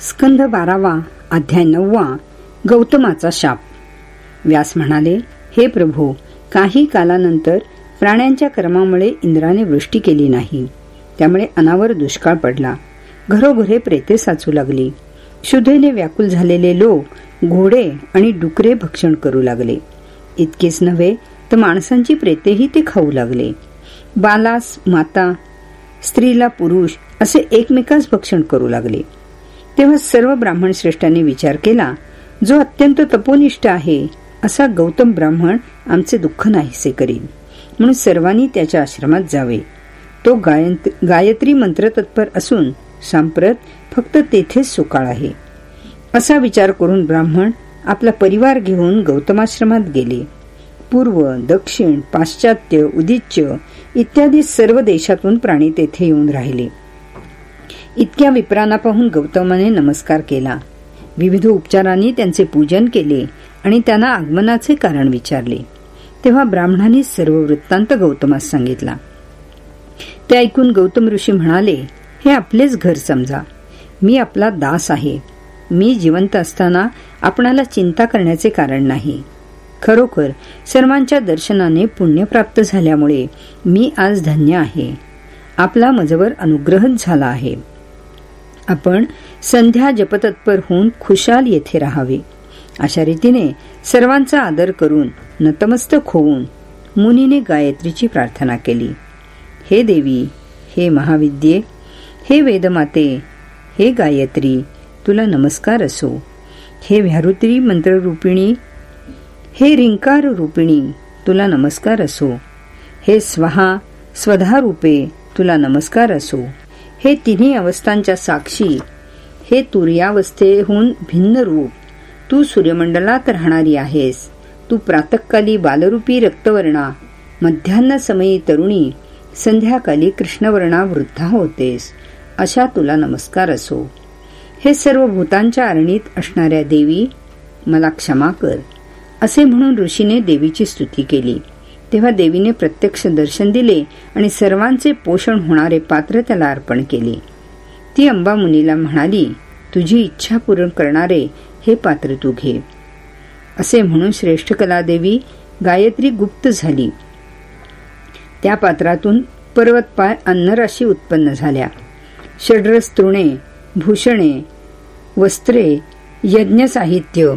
स्कंध बारावा अध्याय नववा गौतमाचा शाप. व्यास म्हणाले हे प्रभू काही कालानंतर प्राण्यांच्या कर्मामुळे इंद्राने वृष्टी केली नाही. त्यामुळे अनावर दुष्काळ पडला. घरोघरे प्रेते साचू लागली. शुद्धेने व्याकुल झालेले लोक घोडे आणि डुकरे भक्षण करू लागले. इतकेच नव्हे तर माणसांची प्रेतेही ते खाऊ लागले. बालास माता स्त्रीला पुरुष असे एकमेकास भक्षण करू लागले. तेव्हा सर्व ब्राह्मण श्रेष्ठांनी विचार केला जो अत्यंत तपोनिष्ठ आहे असा गौतम ब्राह्मण आमचे दुःख नाहीसे करील म्हणून सर्वांनी त्याच्या आश्रमात जावे. तो गायत्री मंत्र तत्पर असून सांप्रत फक्त तेथेच सुकाळ आहे. असा विचार करून ब्राह्मण आपला परिवार घेऊन गौतमाश्रमात गेले. पूर्व दक्षिण पाश्चात्य उदिच्य इत्यादी सर्व देशातून प्राणी तेथे येऊन राहिले. इतक्या विप्रांना पाहून गौतमाने नमस्कार केला. विविध उपचारांनी त्यांचे पूजन केले आणि त्यांना आगमनाचे कारण विचारले. तेव्हा ब्राह्मणांनी सर्व वृत्तांत गौतमास सांगितला. ते ऐकून गौतम ऋषी म्हणाले हे आपलेच घर समजा. मी आपला दास आहे. मी जिवंत असताना आपणाला चिंता करण्याचे कारण नाही. खरोखर सर्वांच्या दर्शनाने पुण्य प्राप्त झाल्यामुळे मी आज धन्य आहे. आपला मजवर अनुग्रहच झाला आहे. आपण संध्या जपतत्पर होऊन खुशाल येथे राहावे. अशा रीतीने सर्वांचा आदर करून नतमस्तक होऊन मुनीने गायत्रीची प्रार्थना केली. हे देवी हे महाविद्ये हे वेदमाते हे गायत्री तुला नमस्कार असो. हे व्यारुत्री मंत्ररूपिणी हे रिंकार रूपिणी तुला नमस्कार असो. हे स्वहा स्वधा रूपे तुला नमस्कार असो. हे तिन्ही अवस्थांच्या साक्षी. हे तुर्यावस्थेहून भिन्न रूप. तू सूर्यमंडलात राहणारी आहेस. तू प्रातकाली बालरूपी रक्तवर्णा. मध्यान्ह समयी तरुणी. संध्याकाली कृष्णवर्णा वृद्धा होतेस. अशा तुला नमस्कार असो. हे सर्व भूतांच्या अरणीत असणाऱ्या देवी मला क्षमा कर. असे म्हणून ऋषीने देवीची स्तुती केली. तेव्हा देवीने प्रत्यक्ष दर्शन दिले आणि सर्वांचे पोषण होणारे पात्र त्याला अर्पण केले. ती अंबा मुनीला म्हणाली तुझी इच्छा पूर्ण करणारे हे पात्र तू घे. असे म्हणून श्रेष्ठ कलादेवी गायत्री गुप्त झाली. त्या पात्रातून पर्वतपाय अन्नराशी उत्पन्न झाल्या. षड्रस तृणे भूषणे वस्त्रे यज्ञ साहित्य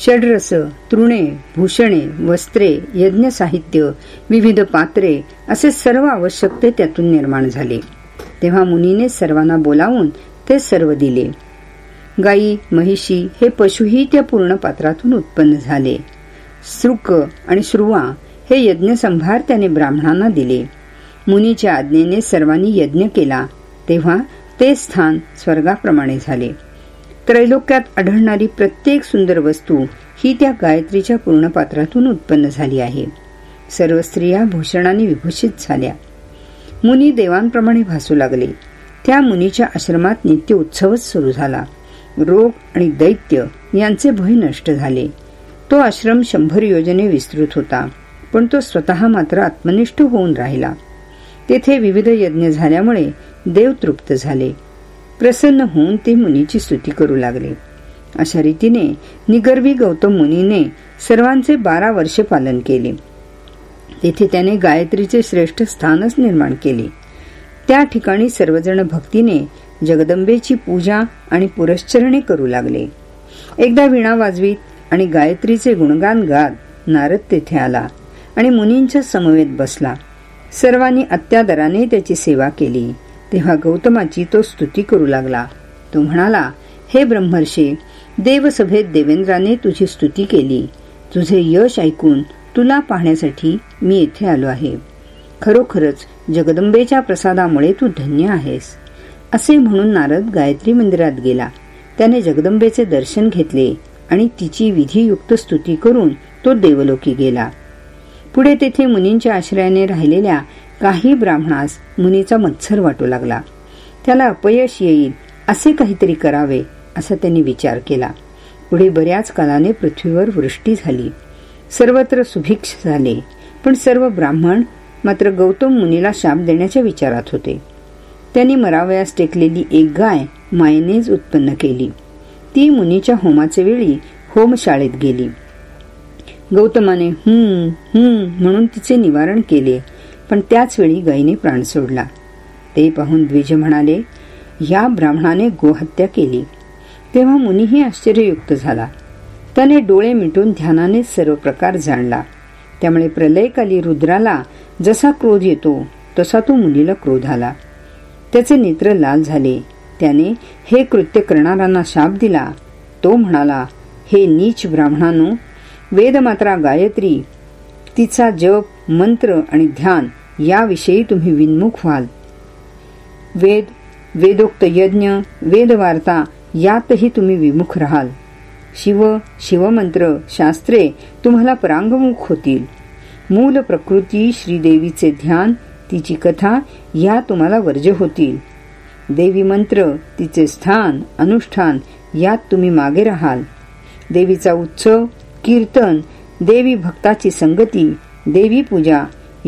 षड्रस तृणे भूषणे वस्त्रे यज्ञ साहित्य विविध पात्रे असे सर्व आवश्यक ते त्यातून निर्माण झाले. तेव्हा मुनीने सर्वांना बोलावून ते सर्व दिले. गाई महिषी हे पशुही त्या पूर्ण पात्रातून उत्पन्न झाले. श्रुक आणि श्रुवा हे यज्ञसंभार त्याने ब्राह्मणांना दिले. मुनीच्या आज्ञेने सर्वांनी यज्ञ केला तेव्हा ते स्थान स्वर्गाप्रमाणे झाले. त्रैलोक्यात आढळणारी प्रत्येक सुंदर वस्तू ही त्या गायत्रीच्या पूर्ण पात्रातून उत्पन्न झाली आहे. सर्व स्त्रिया भूषणाने विभूषित झाल्या. मुनी देवांप्रमाणे भासू लागले. त्या मुनीच्या आश्रमात नित्य उत्सवच सुरू झाला. रोग आणि दैत्य यांचे भय नष्ट झाले. तो आश्रम शंभर योजने विस्तृत होता पण तो स्वतः मात्र आत्मनिष्ठ होऊन राहिला. तेथे विविध यज्ञ झाल्यामुळे देव तृप्त झाले. प्रसन्न होऊन ते मुनीची स्तुती करू लागले. अशा रीतीने निगर्वी गौतम मुनीने सर्वांचे बारा वर्षे पालन केले. तेथे त्याने गायत्रीचे श्रेष्ठ स्थानच निर्माण केले. त्या ठिकाणी सर्वजण भक्तीने जगदंबेची पूजा आणि पुरश्चरणे करू लागले. एकदा विणा वाजवीत आणि गायत्रीचे गुणगान गात नारद तेथे आला आणि मुनींच्या समवेत बसला. सर्वांनी अत्यादराने त्याची सेवा केली. तेव्हा गौतमाची तो स्तुती करू लागला. तो म्हणाला हे ब्रह्मर्षी देवसभेत देवेंद्राने तुझी स्तुती केली. तुझे यश ऐकून तुला पाहण्यासाठी मी येथे आलो आहे. खरोखरच जगदंबेच्या प्रसादामुळे तू धन्य आहेस. असे म्हणून नारद गायत्री मंदिरात गेला. त्याने जगदंबेचे दर्शन घेतले आणि तिची विधियुक्त स्तुती करून तो देवलोकी गेला. पुढे तेथे मुनींच्या आश्रयाने राहिलेल्या काही ब्राह्मणास मुनीचा मत्सर वाटू लागला. त्याला अपयश येईल असे काहीतरी करावे असा त्यांनी विचार केला. पुढे बऱ्याच कालाने पृथ्वीवर वृष्टी झाली. सर्वत्र सुभिक्ष झाले पण सर्व ब्राह्मण मात्र गौतम मुनीला शाप देण्याच्या विचारात होते. त्यांनी मरावयास टेकलेली एक गाय मायनेज उत्पन्न केली. ती मुनीच्या होमाचे वेळी होमशाळेत गेली. गौतमाने हम्म हम्म म्हणून तिचे निवारण केले. पण त्याच वेळी गायीने प्राण सोडला. ते पाहून द्विज म्हणाले या ब्राह्मणाने गोहत्या केली. तेव्हा मुनीही आश्चर्ययुक्त झाला. त्याने डोळे मिटून ध्यानाने सर्व प्रकार जाणला. त्यामुळे प्रलयकाली रुद्राला जसा क्रोध येतो तसा तो मुलीला क्रोध आला. त्याचे नेत्र लाल झाले. त्याने हे कृत्य करणाऱ्यांना शाप दिला. तो म्हणाला हे नीच ब्राह्मणानो वेदमात्रा गायत्री तिचा जप मंत्र आणि ध्यान याविषयी तुम्ही विन्मुख व्हाल. वेद वेदोक्त यज्ञ वेदवार्ता यातही तुम्ही विमुख राहाल. शिव शिवमंत्र शास्त्रे तुम्हाला परांगमुख होतील. मूल प्रकृती श्रीदेवीचे ध्यान तिची कथा या तुम्हाला वर्ज होतील. देवी मंत्र तिचे स्थान अनुष्ठान यात तुम्ही मागे राहाल. देवीचा उत्सव कीर्तन देवी भक्ताची संगती देवी पूजा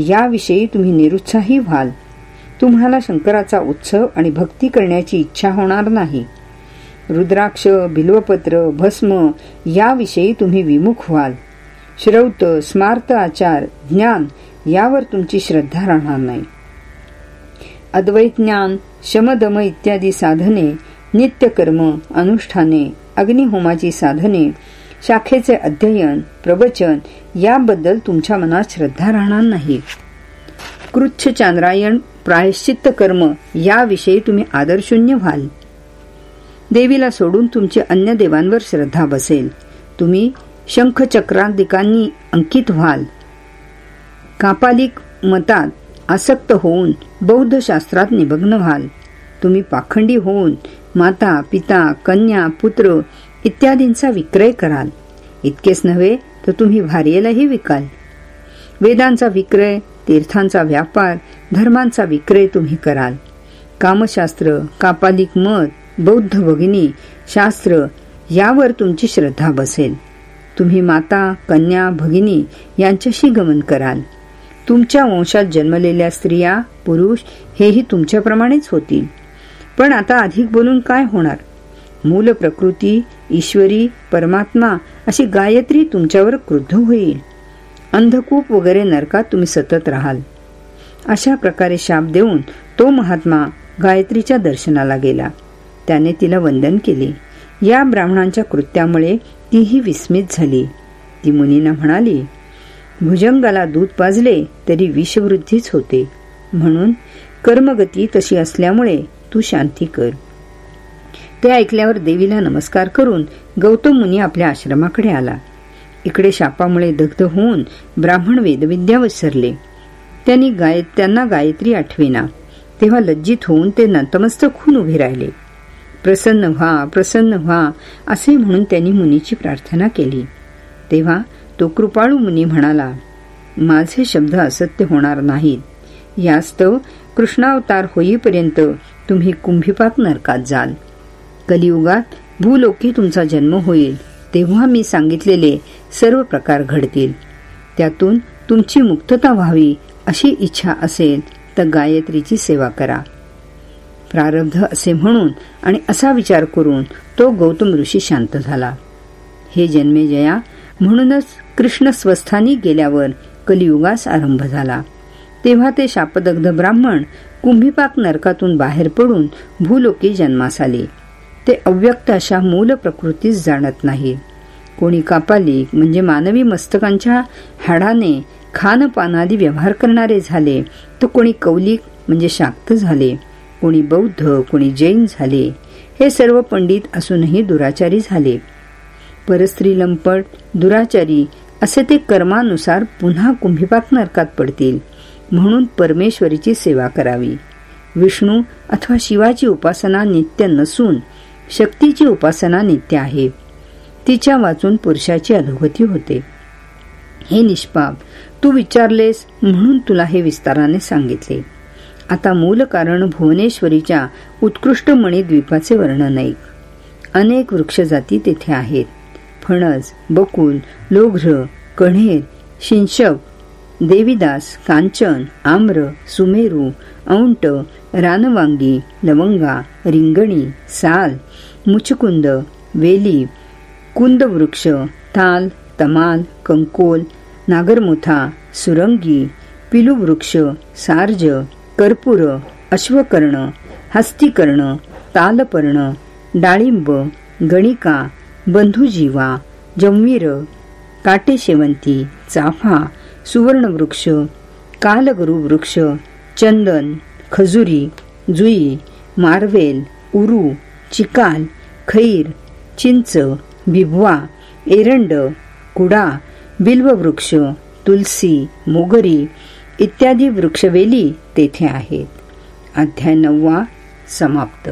याविषयी तुम्ही निरुत्साही व्हाल. तुम्हाला शंकराचा उत्सव आणि भक्ती करण्याची इच्छा होणार नाही. रुद्राक्ष बिल्वपत्र भस्म याविषयी तुम्ही विमुख व्हाल. श्रौत स्मार्त आचार ज्ञान यावर तुमची श्रद्धा राहणार नाही. अद्वैत ज्ञान शमदम इत्यादी साधने नित्यकर्म अनुष्ठाने अग्निहोमाची साधने शाखेचे अध्ययन प्रवचन याबद्दल तुमच्या मनात श्रद्धा राहणार नाही. कृच्छ चांद्रायण प्रायश्चित्त कर्म याविषयी तुम्ही आदरशून्य व्हाल. देवीला सोडून तुमची अन्य देवांवर श्रद्धा बसेल. तुम्ही शंखचक्रांतिकांनी अंकित व्हाल. कापालिक मतात आसक्त होऊन बौद्ध शास्त्रात निमग्न व्हाल. तुम्ही पाखंडी होऊन माता पिता कन्या पुत्र इत्यादींचा विक्रय कराल. इतकेच नव्हे तर तुम्ही भार्येलाही विकाल. वेदांचा विक्रय तीर्थांचा व्यापार धर्मांचा विक्रय तुम्ही कराल. कामशास्त्र कापालिक मत बौद्ध भगिनी शास्त्र यावर तुमची श्रद्धा बसेल. तुम्ही माता कन्या भगिनी यांच्याशी गमन कराल. तुमच्या वंशात जन्मलेल्या स्त्रिया पुरुष हेही तुमच्याप्रमाणेच होतील. पण आता अधिक बोलून काय होणार? मूल प्रकृती ईश्वरी परमात्मा अशी गायत्री तुमच्यावर क्रुद्ध होईल. अंधकूप वगैरे नरकात तुम्ही सतत राहाल. अशा प्रकारे शाप देऊन तो महात्मा गायत्रीच्या दर्शनाला गेला. त्याने तिला वंदन केले. या ब्राह्मणांच्या कृत्यामुळे तीही विस्मित झाली. ती मुनीना म्हणाली भुजंगाला दूध पाजले तरी विषवृद्धीच होते. म्हणून कर्मगती तशी असल्यामुळे तू शांती कर. ते ऐकल्यावर देवीला नमस्कार करून गौतम मुनी आपल्या आश्रमाकडे आला. इकडे शापामुळे दग्ध होऊन ब्राह्मण वेदविद्या विसरले. त्यांनी गाय त्यांना गायत्री आठविना. तेव्हा लज्जित होऊन ते नतमस्तक खून उभे राहिले. प्रसन्न व्हा प्रसन्न व्हा असे म्हणून त्यांनी मुनीची प्रार्थना केली. तेव्हा तो कृपाळू मुनी म्हणाला माझे शब्द असत्य होणार नाहीत. यास्तव कृष्णावतार होईपर्यंत तुम्ही कुंभीपाक नरकात जाल. कलियुगात भूलोकी तुमचा जन्म होईल तेव्हा मी सांगितलेले सर्व प्रकार घडतील. त्यातून तुमची मुक्तता व्हावी अशी इच्छा असेल तर गायत्रीची सेवा करा. प्रारब्ध असे म्हणून आणि असा विचार करून तो गौतम ऋषी शांत झाला. हे जन्मे जया म्हणूनच कृष्ण स्वस्थानी गेल्यावर कलियुगास आरंभ झाला. तेव्हा ते शापदग्ध ब्राह्मण कुंभीपाक नरकातून बाहेर पडून भूलोकी जन्मास आले. ते अव्यक्त अशा मूल प्रकृतीस जाणत नाही. कोणी कापालिक म्हणजे मानवी मस्तकांच्या हाडाने खानपानादी व्यवहार करणारे झाले तर कोणी कौलिक म्हणजे शाक्त झाले. कोणी बौद्ध कोणी जैन झाले. हे सर्व पंडित असूनही दुराचारी झाले. परस्त्री लंपट दुराचारी असे ते कर्मानुसार पुन्हा कुंभीपाक नरकात पडतील म्हणून परमेश्वरीची सेवा करावी. विष्णू अथवा शिवाची उपासना नित्य नसून शक्तीची उपासना नित्य आहे. तिच्या वाचून पुरुषाची अधोगती होते. हे निष्पाप तू विचारलेस म्हणून तुला हे विस्ताराने सांगितले. आता मूल कारण भुवनेश्वरीच्या उत्कृष्ट मणिद्वीपाचे वर्णन ऐक. अनेक वृक्षजाती तेथे आहेत. फणस बकुल लोघ्र कण्हेर शिंशक देवीदास कांचन आम्र सुमेरू औंट रानवांगी लवंगा रिंगणी साल मुचकुंद वेली कुंद वृक्ष ताल तमाल कंकोल नागरमुथा सुरंगी पिलुवृक्ष सार्ज कर्पूर अश्वकर्ण हस्तिकर्ण तालपर्ण डाळिंब गणिका बंधुजीवा जमवीर काटेशेवंती चाफा सुवर्णवृक्ष कालगुरुवृक्ष चंदन खजुरी जुई मार्वेल उरू चिकाल खैर चिंच बिभवा एरंड कुडा बिल्ववृक्ष तुलसी मोगरी इत्यादी वृक्षवेली तेथे आहेत. अध्याय नववा समाप्त.